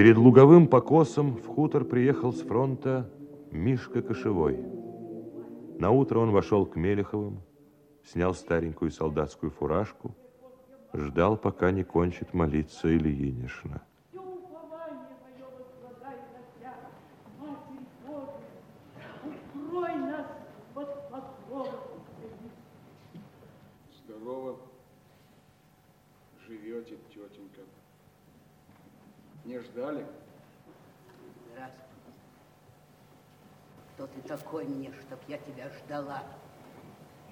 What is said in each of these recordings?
Перед луговым покосом в хутор приехал с фронта Мишка Кошевой. На утро он вошел к Мелеховым, снял старенькую солдатскую фуражку, ждал, пока не кончит молиться Ильинишна. Кто ты такой мне, чтоб я тебя ждала?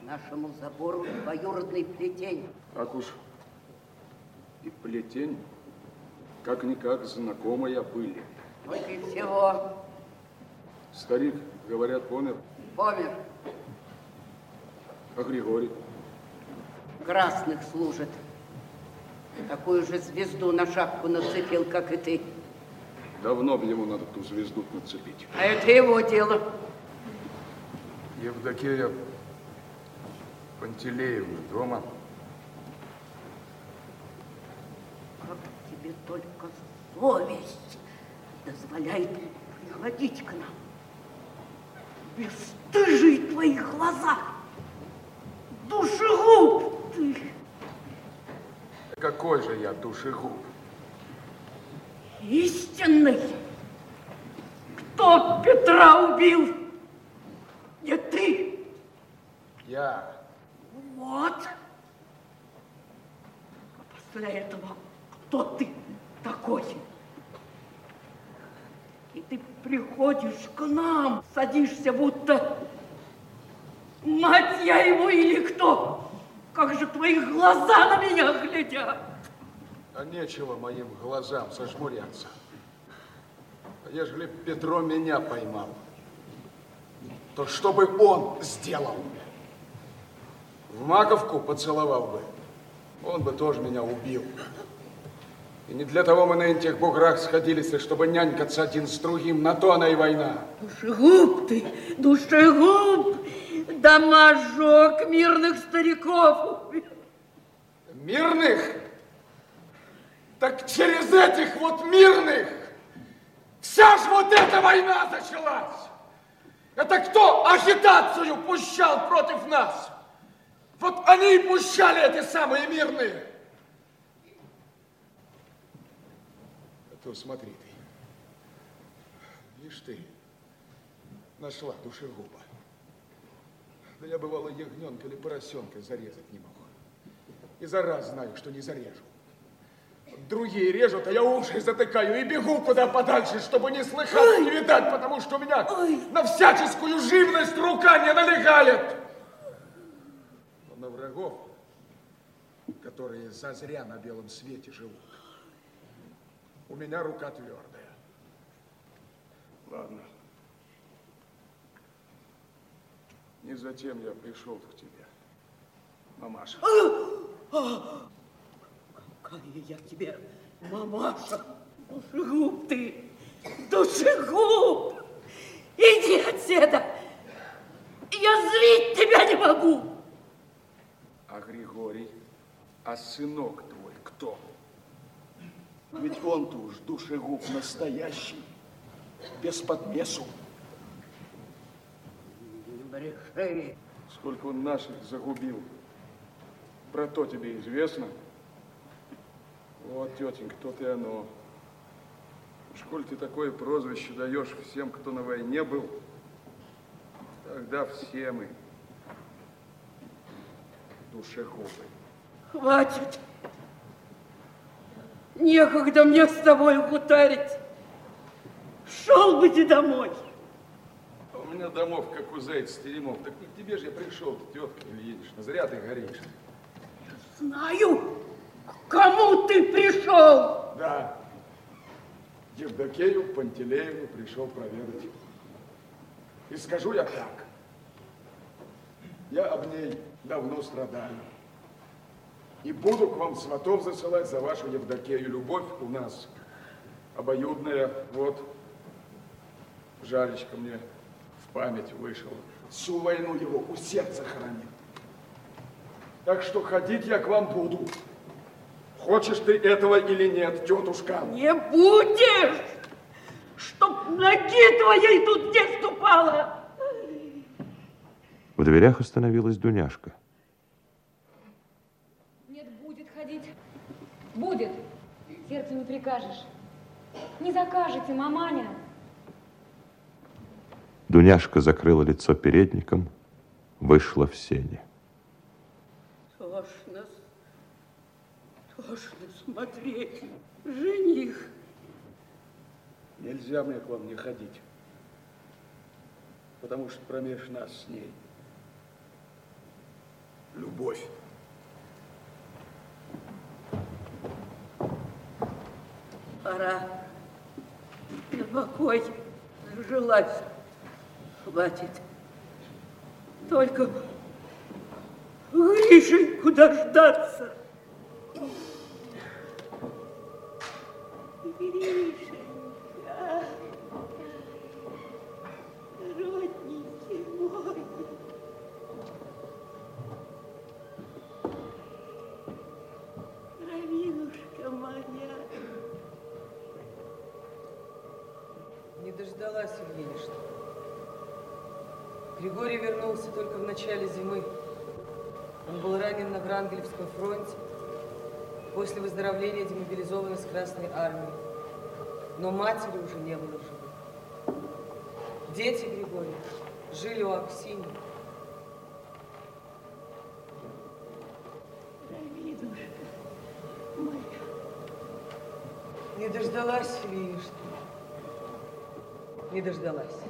Нашему забору двоюродный плетень. Как уж и плетень, как-никак знакомая были. Вот и всего. Старик, говорят, помер. Помер. А Григорий? Красных служит. Такую же звезду на шапку нацепил, как и ты. Давно бы ему надо ту звезду нацепить. А это его дело. Евдокия Пантелеевна дома. Как тебе только совесть дозволяет приходить к нам. Бесстыжие твои глаза. Душегуб ты. Какой же я душегуб? Истинный. Кто Петра убил? Не ты. Я. Вот. А после этого кто ты такой? И ты приходишь к нам, садишься, будто мать я его или кто? Как же твои глаза на меня глядят? А нечего моим глазам сожмуряться. А ежели Петро меня поймал, то что бы он сделал? В маковку поцеловал бы, он бы тоже меня убил. И не для того мы на этих буграх сходились, чтобы нянькаться один с другим. На то она и война. Душегуб ты, душегуб, домажок мирных стариков. Мирных? Так через этих вот мирных вся ж вот эта война началась. Это кто агитацию пущал против нас? Вот они и пущали эти самые мирные. А то смотри ты. Видишь ты, нашла душегуба. Да я бывало ягненка или поросенка зарезать не могу. И за раз знаю, что не зарежу. Другие режут, а я уши затыкаю и бегу куда подальше, чтобы не слыхать, Ой. не видать, потому что у меня Ой. на всяческую живность рука не налегает. Но на врагов, которые зазря на белом свете живут, у меня рука твердая. Ладно. Не затем я пришел к тебе, мамаша. Какая я тебе мамаша, душегуб ты, душегуб! Иди отсюда! Я злить тебя не могу! А Григорий, а сынок твой кто? Ведь он-то уж душегуб настоящий, без подмесу. Бреши. Сколько он наших загубил, про то тебе известно? Вот, тетенька, то-то и оно. Школь ты такое прозвище даешь всем, кто на войне был, тогда все мы душегубы. Хватит. Некогда мне с тобой гутарить. Шел бы ты домой. А у меня домов, как у зайца теремов. Так не к тебе же я пришел, тетка Ильинична. Зря ты горишь. Знаю. Кому ты пришел? Да. Евдокею Пантелеевну пришел проведать. И скажу я так. Я об ней давно страдаю. И буду к вам сватов засылать за вашу Евдокею. Любовь у нас обоюдная. Вот, жалечко мне в память вышел. Всю войну его у сердца хранил. Так что ходить я к вам буду. Хочешь ты этого или нет, тетушка? Не будешь, чтоб ноги твоей тут не ступала. В дверях остановилась Дуняшка. Нет, будет ходить. Будет. Сердцу не прикажешь. Не закажете, маманя. Дуняшка закрыла лицо передником, вышла в сене. Тошно смотреть. Жених. Нельзя мне к вам не ходить, потому что промеж нас с ней любовь. Пора на покой нажилась. Хватит. Только Гришеньку дождаться. Гришенька, родненький мой. Равинушка моя. Не дождалась Ильинична. Григорий вернулся только в начале зимы. Он был ранен на Врангелевском фронте. После выздоровления демобилизован из Красной Армии. Но матери уже не было живых. Дети Григория жили у Аксиньи. Равинушка моя. Не дождалась Ильинична. Не дождалась.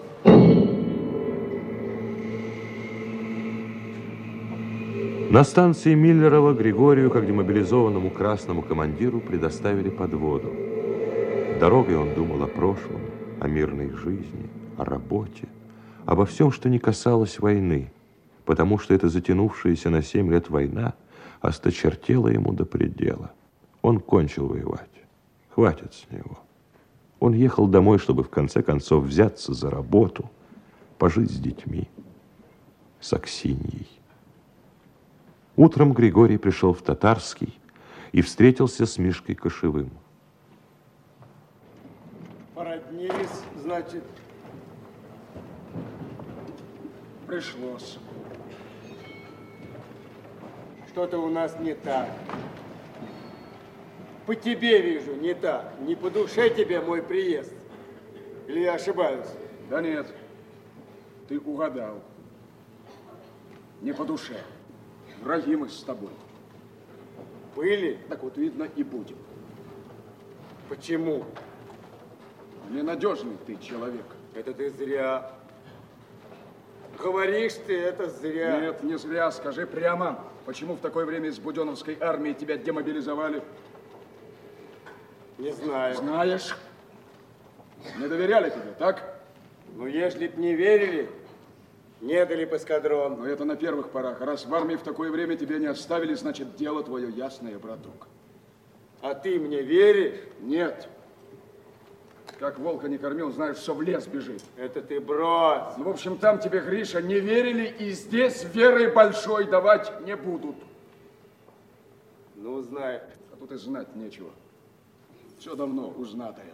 На станции Миллерова Григорию, как демобилизованному красному командиру, предоставили подводу. Дорогой он думал о прошлом, о мирной жизни, о работе, обо всем, что не касалось войны, потому что эта затянувшаяся на семь лет война осточертела ему до предела. Он кончил воевать. Хватит с него. Он ехал домой, чтобы в конце концов взяться за работу, пожить с детьми, с Аксиньей. Утром Григорий пришел в Татарский и встретился с Мишкой Кошевым. Породнились, значит, Пришлось. что-то у нас не так. По тебе вижу, не так. Не по душе тебе мой приезд. Или я ошибаюсь? Да нет, ты угадал. Не по душе. Враги мы с тобой. Были? Так вот, видно, и будем. Почему? Ненадежный ты человек. Это ты зря. Говоришь ты, это зря. Нет, не зря. Скажи прямо, почему в такое время из Буденовской армии тебя демобилизовали? Не знаю. Знаешь, не доверяли тебе, так? Ну, если б не верили, не дали бы эскадрон. Но это на первых порах. Раз в армии в такое время тебя не оставили, значит, дело твое ясное, браток. А ты мне веришь? Нет. Как волка не кормил, знаешь, все в лес бежит. Это ты брось. Ну, в общем, там тебе, Гриша, не верили, и здесь веры большой давать не будут. Ну, знай. А тут и знать нечего. Все давно узнатое.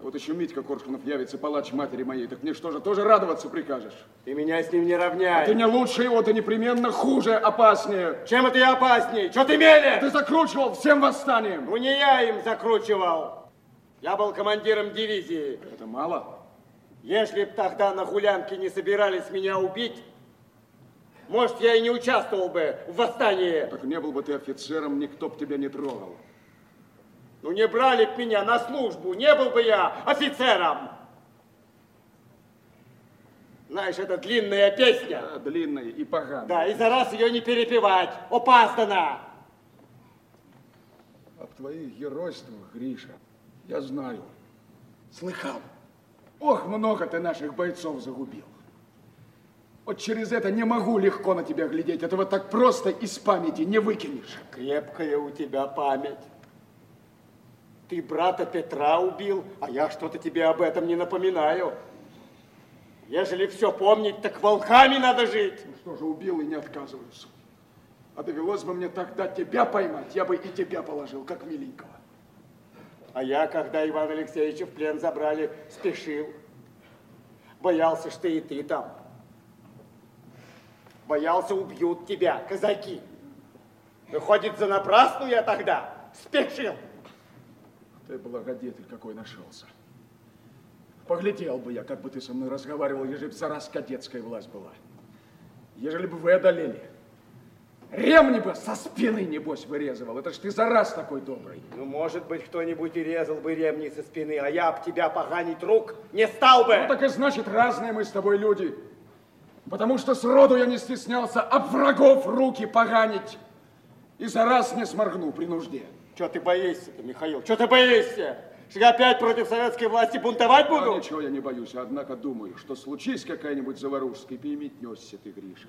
А вот еще Митька Коршунов явится, палач матери моей. Так мне что же, тоже радоваться прикажешь? Ты меня с ним не А равняй. ты не лучше его, ты непременно хуже, опаснее. Чем это я опасней? Что ты мелешь? Ты закручивал всем восстанием. Ну, не я им закручивал. Я был командиром дивизии. Это мало? Если б тогда на гулянке не собирались меня убить, может, я и не участвовал бы в восстании. Так не был бы ты офицером, никто б тебя не трогал. Ну, не брали б меня на службу, не был бы я офицером. Знаешь, это длинная песня. А, длинная и поганая. Да, и за раз ее не перепевать. Опаздано. Об твоих геройствах, Гриша, я знаю. Слыхал. Ох, много ты наших бойцов загубил. Вот через это не могу легко на тебя глядеть. Этого так просто из памяти не выкинешь. Крепкая у тебя память. Ты брата Петра убил, а я что-то тебе об этом не напоминаю. Ежели все помнить, так волками надо жить. Ну что же, убил и не отказываюсь. А довелось бы мне тогда тебя поймать, я бы и тебя положил, как миленького. А я, когда Ивана Алексеевича в плен забрали, спешил. Боялся, что и ты там. Боялся, убьют тебя, казаки. Выходит, за напрасну я тогда спешил. Ты благодетель какой нашелся. Поглядел бы я, как бы ты со мной разговаривал, ежели бы за раз кадетская власть была. Ежели бы вы одолели. Ремни бы со спины, небось, вырезывал. Это ж ты за раз такой добрый. Ну, может быть, кто-нибудь и резал бы ремни со спины, а я об тебя поганить рук не стал бы. Ну, так и значит, разные мы с тобой люди. Потому что сроду я не стеснялся об врагов руки поганить. И за раз не сморгну при нужде. Что ты боишься-то, Михаил? Что ты боишься? Что я опять против советской власти бунтовать буду? А ничего я не боюсь, однако думаю, что случись какая-нибудь заварушка, и переметнешься ты, Гриша,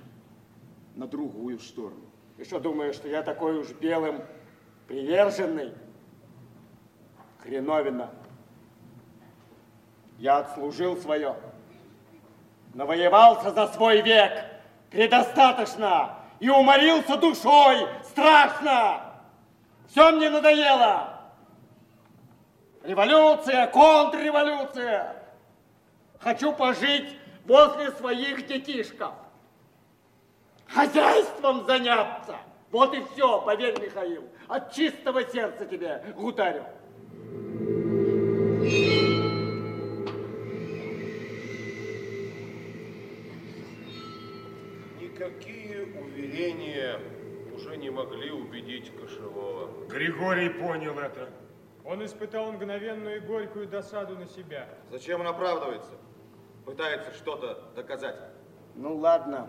на другую сторону. Ты что думаешь, что я такой уж белым приверженный? Хреновина. Я отслужил свое. Навоевался за свой век. Предостаточно. И уморился душой. Страшно. Все мне надоело. Революция, контрреволюция. Хочу пожить возле своих детишков. Хозяйством заняться. Вот и все, поверь, Михаил. От чистого сердца тебе гутарю. Никакие уверения уже не могли убедить Кошелова. Григорий понял это. Он испытал мгновенную и горькую досаду на себя. Зачем он оправдывается? Пытается что-то доказать. Ну ладно,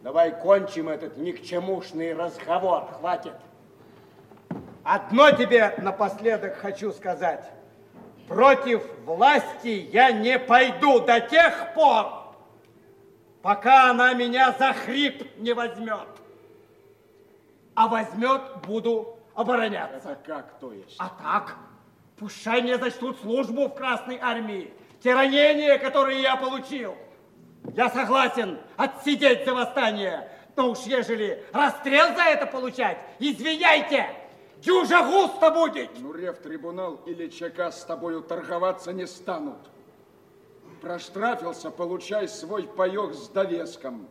давай кончим этот никчемушный разговор, хватит. Одно тебе напоследок хочу сказать. Против власти я не пойду до тех пор, пока она меня за хрип не возьмет. А возьмет, буду обороняться. Это как то есть? А так, пущай мне зачтут службу в Красной Армии. Те ранения, которые я получил. Я согласен отсидеть за восстание. Но уж ежели расстрел за это получать, извиняйте, дюжа густо будет. Ну, Рев-трибунал или ЧК с тобою торговаться не станут. Проштрафился, получай свой паек с довеском.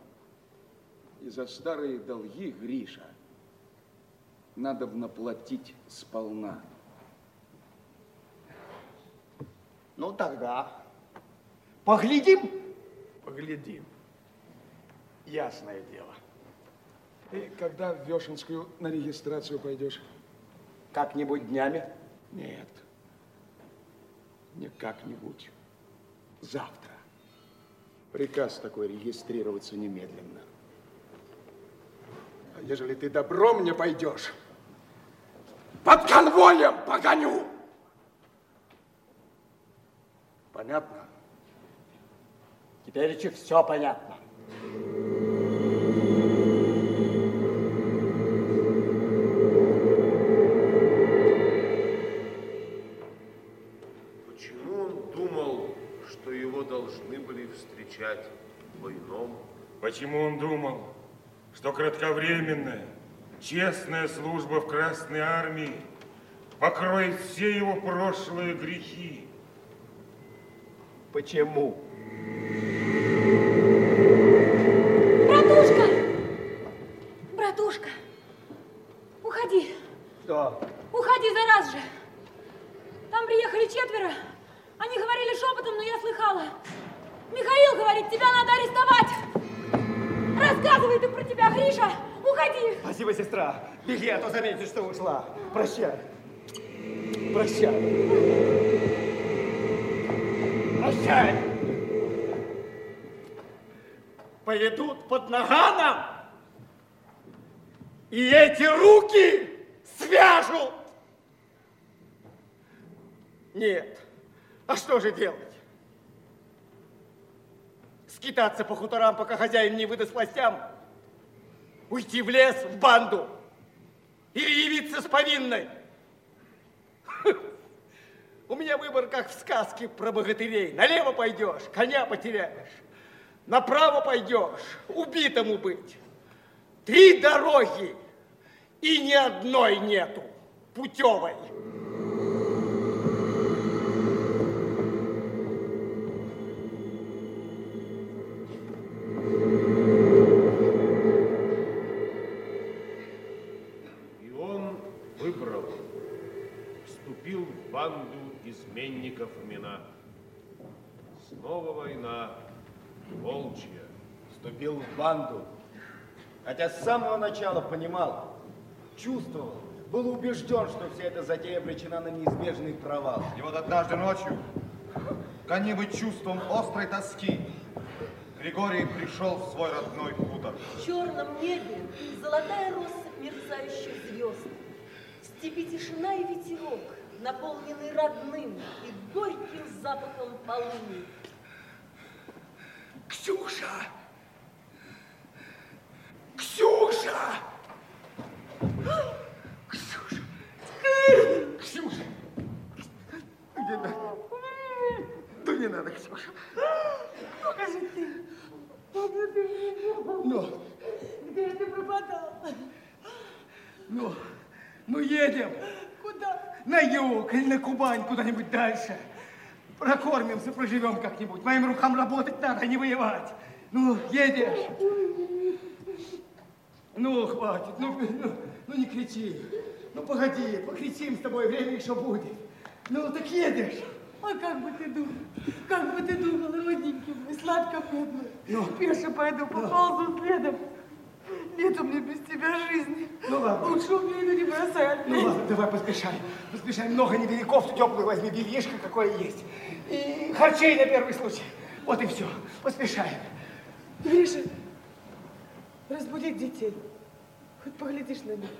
И за старые долги, Гриша, надо наплатить сполна. Ну тогда поглядим. Поглядим. Ясное дело. Ты когда в Вешенскую на регистрацию пойдешь? Как-нибудь днями? Нет. Не как-нибудь. Завтра. Приказ такой регистрироваться немедленно. А ежели ты добром не пойдешь, под конвоем погоню. Понятно? Теперь еще все понятно. Почему он думал, что его должны были встречать по-иному? Почему он думал, что кратковременная, честная служба в Красной Армии покроет все его прошлые грехи? Почему? Братушка! Братушка! Уходи! Что? Уходи зараз же! Там приехали четверо. Они говорили шепотом, но я слыхала. Михаил говорит, тебя надо арестовать. Рассказывай ты про тебя, Гриша. Уходи. Спасибо, сестра. Беги, а то заметишь, что ушла. Прощай. Прощай. Прощай. Поведут под наганом. И эти руки свяжут. Нет. А что же делать? Скитаться по хуторам, пока хозяин не выдаст властям? Уйти в лес, в банду? Или явиться с повинной? У меня выбор, как в сказке про богатырей. Налево пойдешь, коня потеряешь. Направо пойдешь, убитому быть. три дороги, и ни одной нету путевой. Снова война, волчья. Вступил в банду, хотя с самого начала понимал, чувствовал, был убежден, что вся эта затея обречена на неизбежный провал. И вот однажды ночью, гонимый чувством острой тоски, Григорий пришел в свой родной хутор. В черном небе золотая россыпь мерцающих звезд. В степи тишина и ветерок, наполненный родным и горьким запахом полыни. Ксюша! Ксюша! Ксюша! Ксюша! Не надо. Да не надо, Ксюша. Ты. Где ты мне был? Ну, Где ты пропадал? ну, ну едем. Куда? На юг или на Кубань, куда-нибудь дальше. Прокормимся, проживем как-нибудь. Моим рукам работать надо, а не воевать. Ну, едешь? Ну, хватит, ну, ну, ну не кричи. Ну, погоди, покричим с тобой, время еще будет. Ну, так едешь. А как бы ты думал? Как бы ты думал, родненький мой, сладко бедный? Ну. Пеше пойду, поползу следом. Нет у меня без тебя жизни. Ну, ладно. Лучше убей, но не бросай опять. Ну ладно, давай поспешай. Поспешай, много не бери кофту теплую возьми, бельишко какое есть. И харчей на первый случай. Вот и все. Поспешай. Гриша, разбудить детей. Хоть поглядишь на них.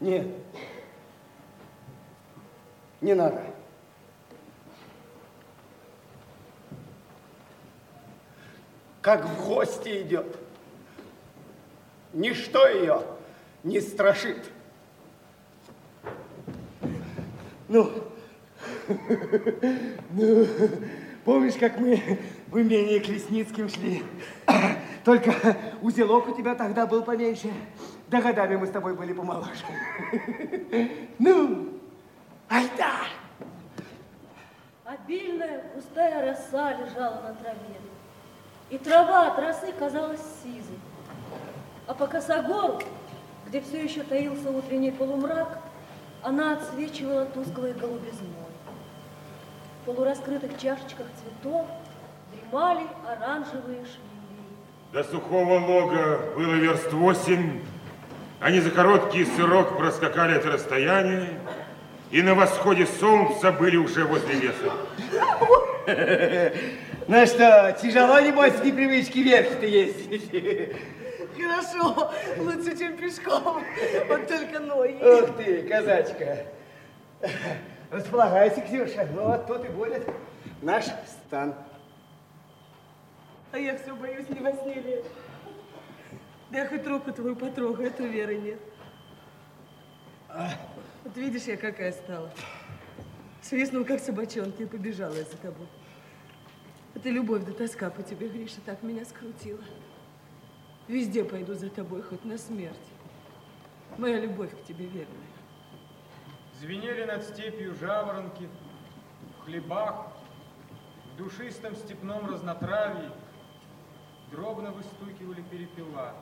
Нет. Не надо. Как в гости идет. Ничто ее не страшит. Ну, ну, помнишь, как мы в имение к Лесницким шли? Только узелок у тебя тогда был поменьше. Да годами мы с тобой были помоложе. Ну, айда! Обильная густая роса лежала на траве, и трава от росы казалась сизой. А по косогору, где все еще таился утренний полумрак, она отсвечивала тусклой голубизной. В полураскрытых чашечках цветов дремали оранжевые шмели. До сухого лога было верст восемь. Они за короткий срок проскакали это расстояние, и на восходе солнца были уже возле леса. Ну что, тяжело, небось, с непривычки верхи-то ездить? Хорошо, лучше, чем пешком. Вот только ноги. Ух ты, казачка. Располагайся, Ксюша. Ну вот тут и будет наш стан. А я все боюсь, не во сне ли. Да хоть руку твою потрогаю, это веры нет. Вот видишь, я какая стала. Свистнул, как собачонки, и побежала я за тобой. Это любовь да тоска по тебе, Гриша, так меня скрутила. Везде пойду за тобой, хоть на смерть. Моя любовь к тебе верная. Звенели над степью жаворонки, в хлебах, в душистом степном разнотравье дробно выстукивали перепела.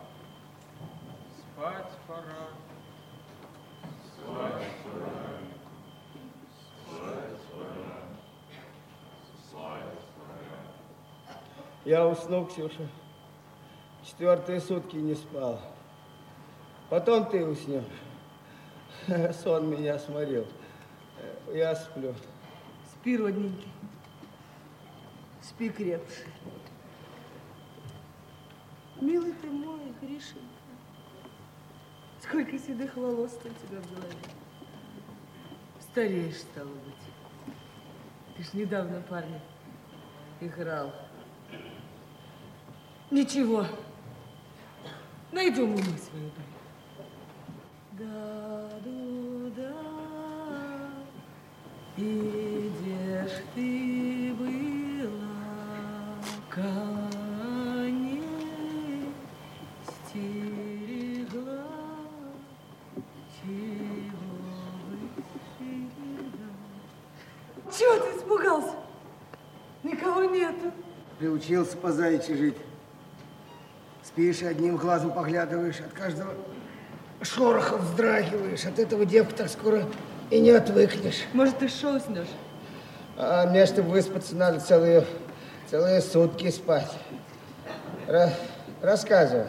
Спать пора. Спать пора. Спать пора. Спать Я уснул, Ксюша. Четвертые сутки не спал. Потом ты уснешь. Сон меня сморил. Я сплю. Спи, родненький. Спи крепше. Милый ты мой, Гришенька. Сколько седых волос у тебя в голове. Стареешь, стало быть. Ты ж недавно, парни, играл. Ничего. Найдем мы свою долю. Чего ты испугался? Никого нету. Приучился по заячьи жить. Спишь, одним глазом поглядываешь, от каждого шороха вздрагиваешь. От этого девка так скоро и не отвыкнешь. Может, ты шоу снешь? А мне, чтобы выспаться, надо целые, целые сутки спать. Ра рассказывай.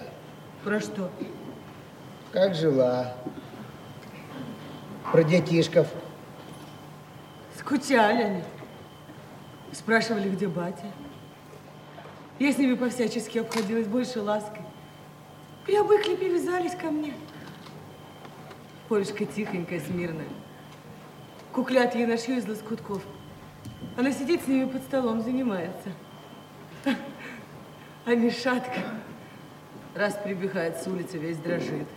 Про что? Как жила? Про детишков. Скучали они. Спрашивали, где батя. Я с ними по-всячески обходилась больше лаской. Привыкли, привязались ко мне. Полюшка тихонькая, смирная. Куклят ей нашью из лоскутков. Она сидит с ними под столом, занимается. А Мишатка раз прибегает с улицы, весь дрожит.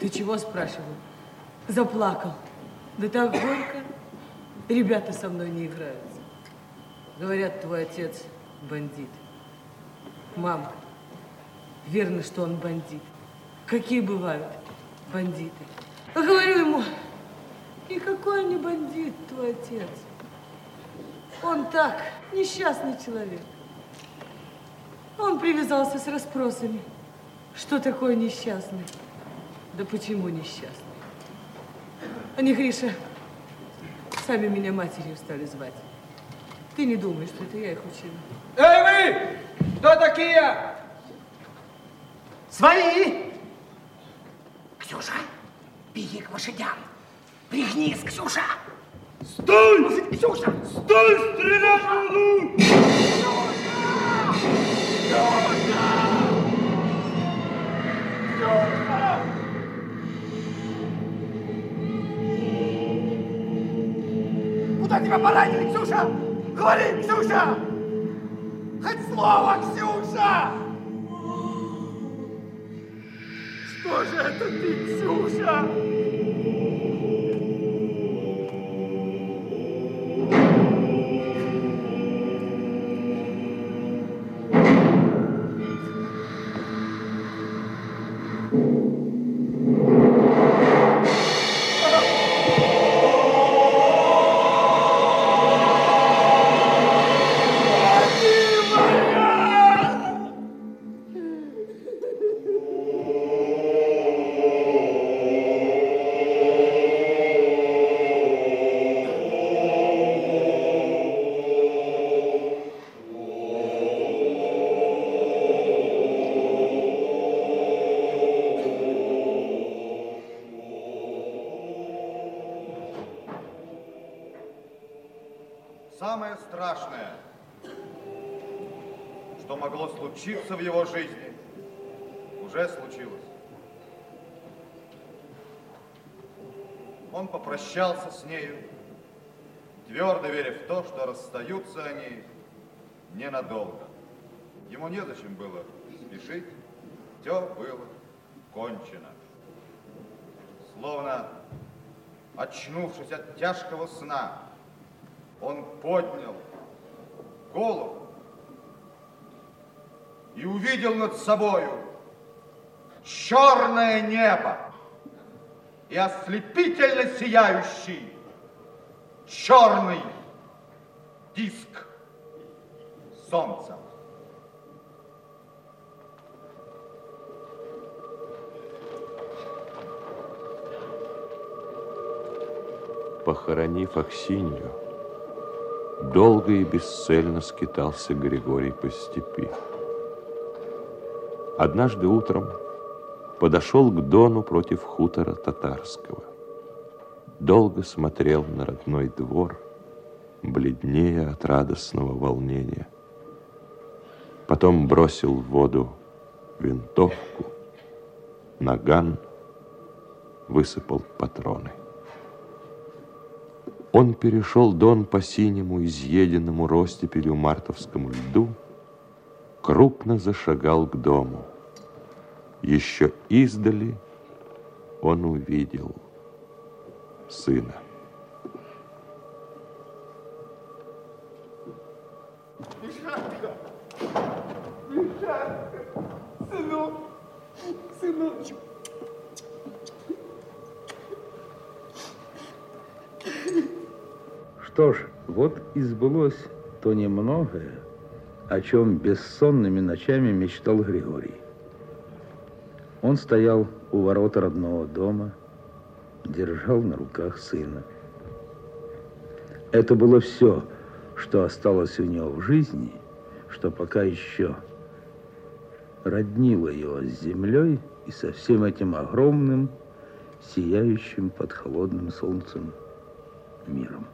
Ты чего, спрашиваю? Заплакал. Да так горько. Ребята со мной не играются. Говорят, твой отец бандит. Мамка, верно, что он бандит. Какие бывают бандиты? А говорю ему, никакой он не бандит, твой отец. Он так, несчастный человек. Он привязался с расспросами. Что такое несчастный? Да почему несчастный? Они, Гриша, сами меня матерью стали звать. Ты не думай, что это я их учила. Эй, вы! Кто такие? Свои! Ксюша, беги к лошадям. Пригнись, Ксюша! Стой! Ксюша! Стой, стрелять буду! Куда тебя поранили, Ксюша? Говори, Ксюша! Хоть слово, Ксюша! Что же это ты, Ксюша? Могло случиться в его жизни, уже случилось. Он попрощался с нею, твердо веря в то, что расстаются они ненадолго. Ему незачем было спешить, все было кончено. Словно очнувшись от тяжкого сна, он поднял голову и увидел над собою черное небо и ослепительно сияющий черный диск солнца. Похоронив Аксинью, долго и бесцельно скитался Григорий по степи. Однажды утром подошел к Дону против хутора татарского. Долго смотрел на родной двор, бледнее от радостного волнения. Потом бросил в воду винтовку, наган, высыпал патроны. Он перешел Дон по синему, изъеденному ростепелью мартовскому льду, крупно зашагал к дому. Еще издали он увидел сына. Мишатка! Мишатка! Сынок! Сыночек! Что ж, вот и сбылось то немногое, о чем бессонными ночами мечтал Григорий. Он стоял у ворот родного дома, держал на руках сына. Это было все, что осталось у него в жизни, что пока еще роднило его с землей и со всем этим огромным, сияющим под холодным солнцем миром.